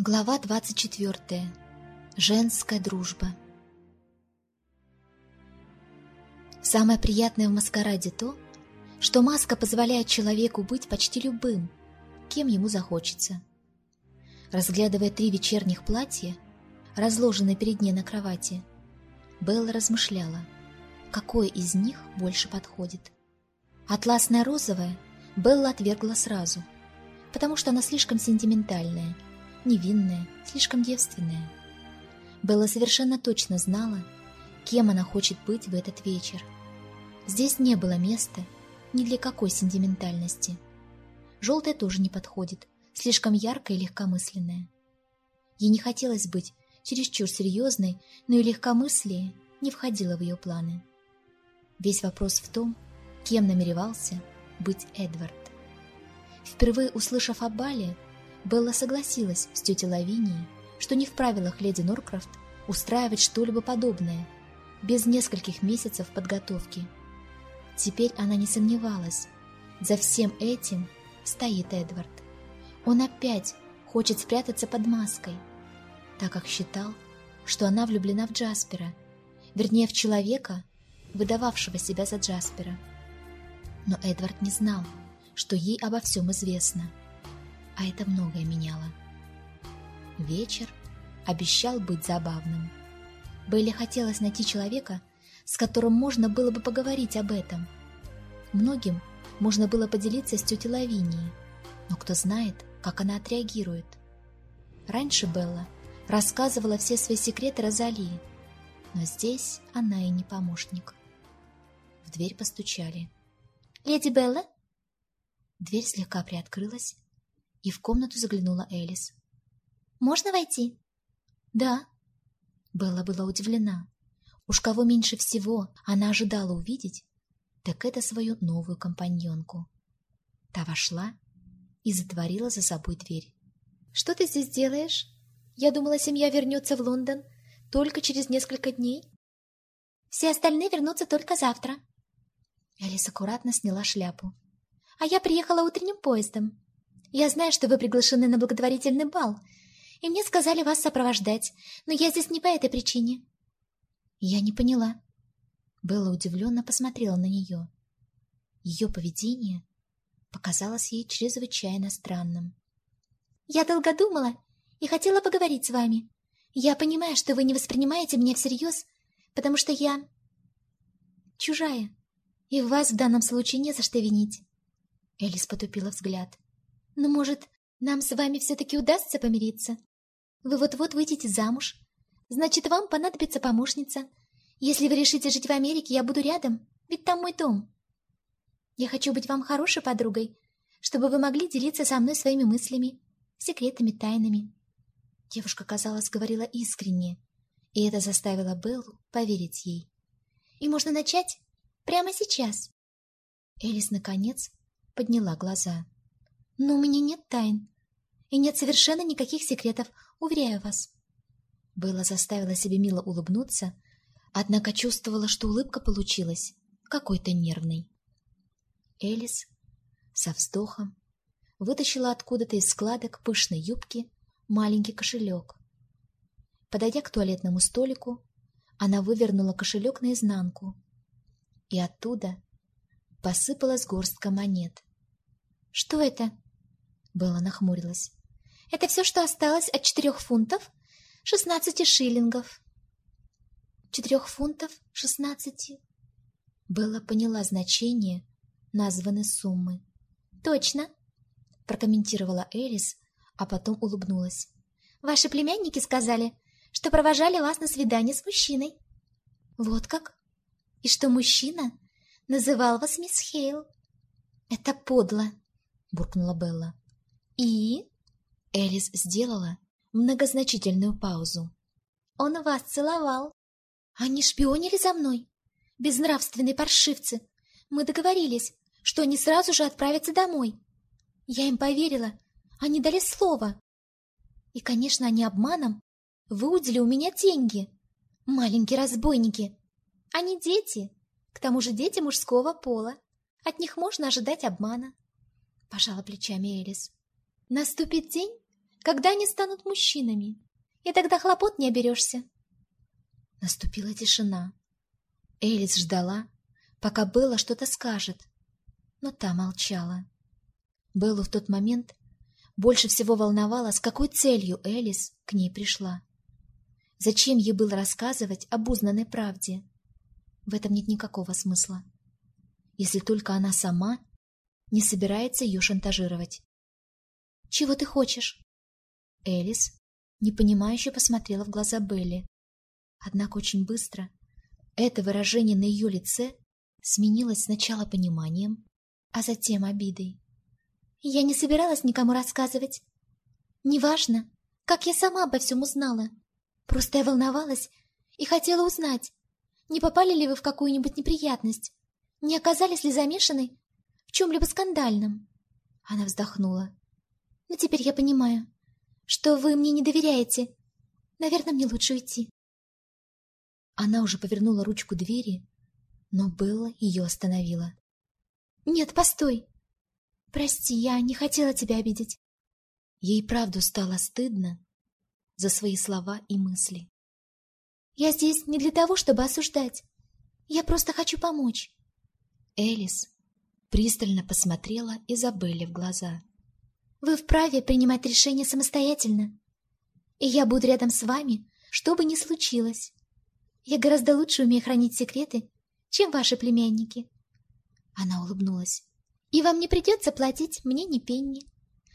Глава 24. Женская дружба. Самое приятное в маскараде то, что маска позволяет человеку быть почти любым, кем ему захочется. Разглядывая три вечерних платья, разложенные перед ней на кровати, Белла размышляла, какое из них больше подходит. Атласное розовое Белла отвергла сразу, потому что она слишком сентиментальная – невинная, слишком девственная. Белла совершенно точно знала, кем она хочет быть в этот вечер. Здесь не было места ни для какой сентиментальности. Желтая тоже не подходит, слишком яркая и легкомысленная. Ей не хотелось быть чересчур серьезной, но и легкомыслие не входило в ее планы. Весь вопрос в том, кем намеревался быть Эдвард. Впервые услышав о Бале, Белла согласилась с тетей Лавинией, что не в правилах леди Норкрафт устраивать что-либо подобное, без нескольких месяцев подготовки. Теперь она не сомневалась. За всем этим стоит Эдвард. Он опять хочет спрятаться под маской, так как считал, что она влюблена в Джаспера, вернее, в человека, выдававшего себя за Джаспера. Но Эдвард не знал, что ей обо всем известно – а это многое меняло. Вечер обещал быть забавным. Белли хотелось найти человека, с которым можно было бы поговорить об этом. Многим можно было поделиться с тетей Лавинией, но кто знает, как она отреагирует. Раньше Белла рассказывала все свои секреты Розалии, но здесь она и не помощник. В дверь постучали. «Леди Белла?» Дверь слегка приоткрылась, и в комнату заглянула Элис. «Можно войти?» «Да». Белла была удивлена. Уж кого меньше всего она ожидала увидеть, так это свою новую компаньонку. Та вошла и затворила за собой дверь. «Что ты здесь делаешь? Я думала, семья вернется в Лондон только через несколько дней. Все остальные вернутся только завтра». Элис аккуратно сняла шляпу. «А я приехала утренним поездом. Я знаю, что вы приглашены на благотворительный бал, и мне сказали вас сопровождать, но я здесь не по этой причине». Я не поняла. Белла удивленно посмотрела на нее. Ее поведение показалось ей чрезвычайно странным. «Я долго думала и хотела поговорить с вами. Я понимаю, что вы не воспринимаете меня всерьез, потому что я чужая, и вас в данном случае не за что винить». Элис потупила взгляд. Но, может, нам с вами все-таки удастся помириться? Вы вот-вот выйдете замуж. Значит, вам понадобится помощница. Если вы решите жить в Америке, я буду рядом, ведь там мой дом. Я хочу быть вам хорошей подругой, чтобы вы могли делиться со мной своими мыслями, секретами, тайнами. Девушка, казалось, говорила искренне, и это заставило Беллу поверить ей. И можно начать прямо сейчас. Элис, наконец, подняла глаза. Но у меня нет тайн. И нет совершенно никаких секретов, уверяю вас. Белла заставила себе мило улыбнуться, однако чувствовала, что улыбка получилась какой-то нервной. Элис со вздохом вытащила откуда-то из складок пышной юбки маленький кошелек. Подойдя к туалетному столику, она вывернула кошелек наизнанку, и оттуда посыпалась горстка монет. «Что это?» Белла нахмурилась. «Это все, что осталось от четырех фунтов, шестнадцати шиллингов». «Четырех фунтов, шестнадцати?» Белла поняла значение названной суммы. «Точно», — прокомментировала Элис, а потом улыбнулась. «Ваши племянники сказали, что провожали вас на свидание с мужчиной». «Вот как? И что мужчина называл вас мисс Хейл». «Это подло», — буркнула Белла. «И?» Элис сделала многозначительную паузу. «Он вас целовал. Они шпионили за мной. Безнравственные паршивцы. Мы договорились, что они сразу же отправятся домой. Я им поверила. Они дали слово. И, конечно, они обманом выудили у меня деньги. Маленькие разбойники. Они дети. К тому же дети мужского пола. От них можно ожидать обмана. Пожала плечами Элис. Наступит день, когда они станут мужчинами, и тогда хлопот не оберешься. Наступила тишина. Элис ждала, пока Белла что-то скажет, но та молчала. Беллу в тот момент больше всего волновало, с какой целью Элис к ней пришла. Зачем ей было рассказывать об узнанной правде? В этом нет никакого смысла. Если только она сама не собирается ее шантажировать. «Чего ты хочешь?» Элис непонимающе посмотрела в глаза Белли. Однако очень быстро это выражение на ее лице сменилось сначала пониманием, а затем обидой. «Я не собиралась никому рассказывать. Неважно, как я сама обо всем узнала. Просто я волновалась и хотела узнать, не попали ли вы в какую-нибудь неприятность, не оказались ли замешаны в чем-либо скандальном. Она вздохнула. Но теперь я понимаю, что вы мне не доверяете. Наверное, мне лучше уйти. Она уже повернула ручку двери, но Белла ее остановила. «Нет, постой! Прости, я не хотела тебя обидеть». Ей правду стало стыдно за свои слова и мысли. «Я здесь не для того, чтобы осуждать. Я просто хочу помочь». Элис пристально посмотрела Изабелле в глаза. «Вы вправе принимать решения самостоятельно, и я буду рядом с вами, что бы ни случилось. Я гораздо лучше умею хранить секреты, чем ваши племянники». Она улыбнулась. «И вам не придется платить мне ни пенни.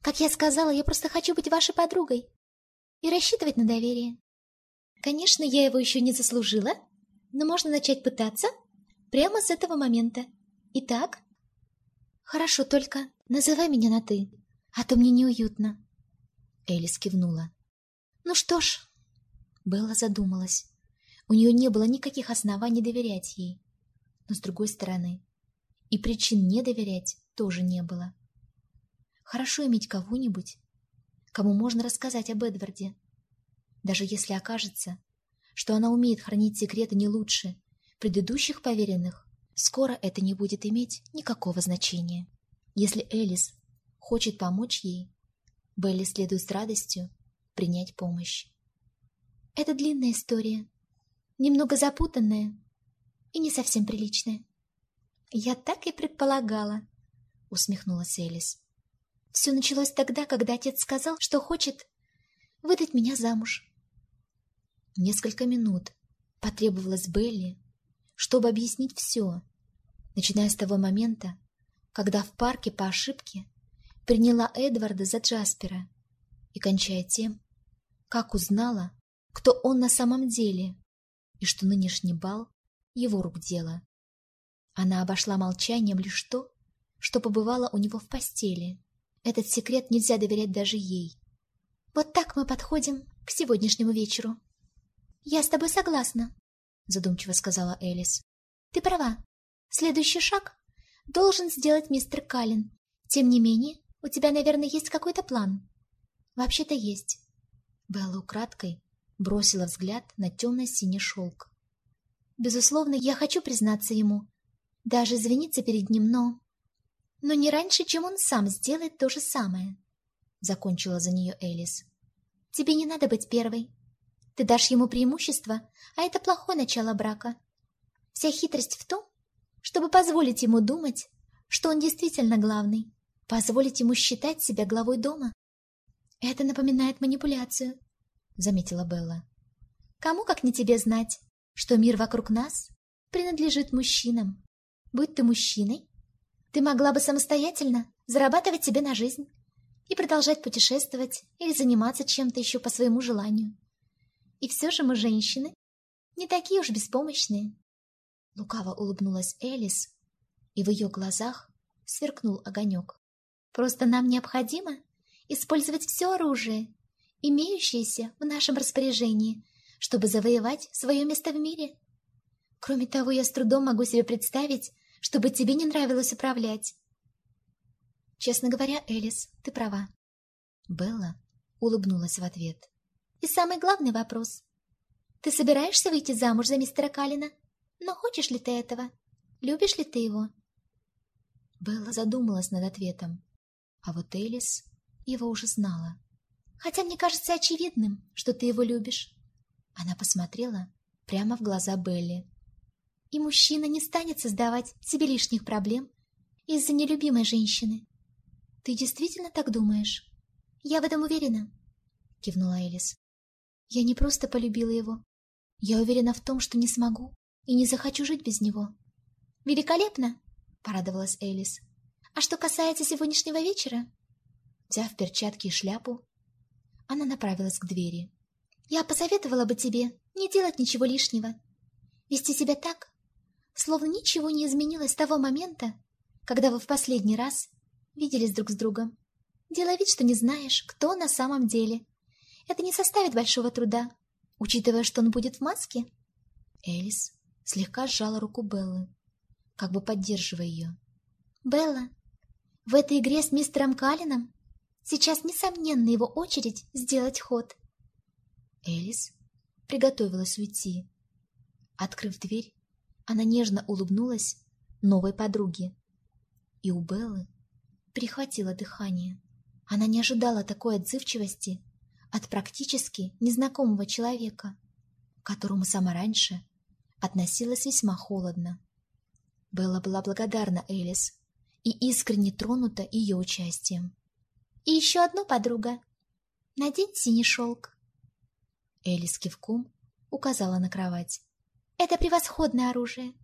Как я сказала, я просто хочу быть вашей подругой и рассчитывать на доверие. Конечно, я его еще не заслужила, но можно начать пытаться прямо с этого момента. Итак, хорошо, только называй меня на «ты», а то мне неуютно. Элис кивнула. Ну что ж, Белла задумалась. У нее не было никаких оснований доверять ей. Но с другой стороны, и причин не доверять тоже не было. Хорошо иметь кого-нибудь, кому можно рассказать об Эдварде. Даже если окажется, что она умеет хранить секреты не лучше предыдущих поверенных, скоро это не будет иметь никакого значения. Если Элис хочет помочь ей, Белли следует с радостью принять помощь. Это длинная история, немного запутанная и не совсем приличная. Я так и предполагала, усмехнулась Элис. Все началось тогда, когда отец сказал, что хочет выдать меня замуж. Несколько минут потребовалось Белли, чтобы объяснить все, начиная с того момента, когда в парке по ошибке приняла Эдварда за Джаспера и кончая тем, как узнала, кто он на самом деле и что нынешний бал — его рук дело. Она обошла молчанием лишь то, что побывала у него в постели. Этот секрет нельзя доверять даже ей. «Вот так мы подходим к сегодняшнему вечеру». «Я с тобой согласна», — задумчиво сказала Элис. «Ты права. Следующий шаг должен сделать мистер Каллен. Тем не менее, у тебя, наверное, есть какой-то план». «Вообще-то есть». Белла украдкой бросила взгляд на темно-синий шелк. «Безусловно, я хочу признаться ему. Даже извиниться перед ним, но...» «Но не раньше, чем он сам сделает то же самое», — закончила за нее Элис. «Тебе не надо быть первой. Ты дашь ему преимущество, а это плохое начало брака. Вся хитрость в том, чтобы позволить ему думать, что он действительно главный, позволить ему считать себя главой дома. Это напоминает манипуляцию, заметила Белла. Кому, как не тебе, знать, что мир вокруг нас принадлежит мужчинам. Будь ты мужчиной, ты могла бы самостоятельно зарабатывать себе на жизнь и продолжать путешествовать или заниматься чем-то еще по своему желанию. И все же мы, женщины, не такие уж беспомощные. Лукаво улыбнулась Элис, и в ее глазах сверкнул огонек. Просто нам необходимо использовать все оружие, имеющееся в нашем распоряжении, чтобы завоевать свое место в мире. Кроме того, я с трудом могу себе представить, чтобы тебе не нравилось управлять. Честно говоря, Элис, ты права. Белла улыбнулась в ответ. И самый главный вопрос. Ты собираешься выйти замуж за мистера Калина? Но хочешь ли ты этого? Любишь ли ты его? Белла задумалась над ответом, а вот Элис его уже знала. Хотя мне кажется очевидным, что ты его любишь. Она посмотрела прямо в глаза Белли. И мужчина не станет создавать себе лишних проблем из-за нелюбимой женщины. Ты действительно так думаешь? Я в этом уверена, кивнула Элис. Я не просто полюбила его. Я уверена в том, что не смогу и не захочу жить без него. Великолепно, порадовалась Элис. А что касается сегодняшнего вечера? Взяв перчатки и шляпу, она направилась к двери. Я посоветовала бы тебе не делать ничего лишнего. Вести себя так, словно ничего не изменилось с того момента, когда вы в последний раз виделись друг с другом. Делай вид, что не знаешь, кто на самом деле. Это не составит большого труда, учитывая, что он будет в маске. Элис слегка сжала руку Беллы, как бы поддерживая ее. «Белла, в этой игре с мистером Каллином сейчас, несомненно, его очередь сделать ход». Элис приготовилась уйти. Открыв дверь, она нежно улыбнулась новой подруге. И у Беллы перехватило дыхание. Она не ожидала такой отзывчивости от практически незнакомого человека, к которому сама раньше относилась весьма холодно. Белла была благодарна Элис и искренне тронута ее участием. «И еще одну подруга. Надень синий шелк». Элис кивком указала на кровать. «Это превосходное оружие.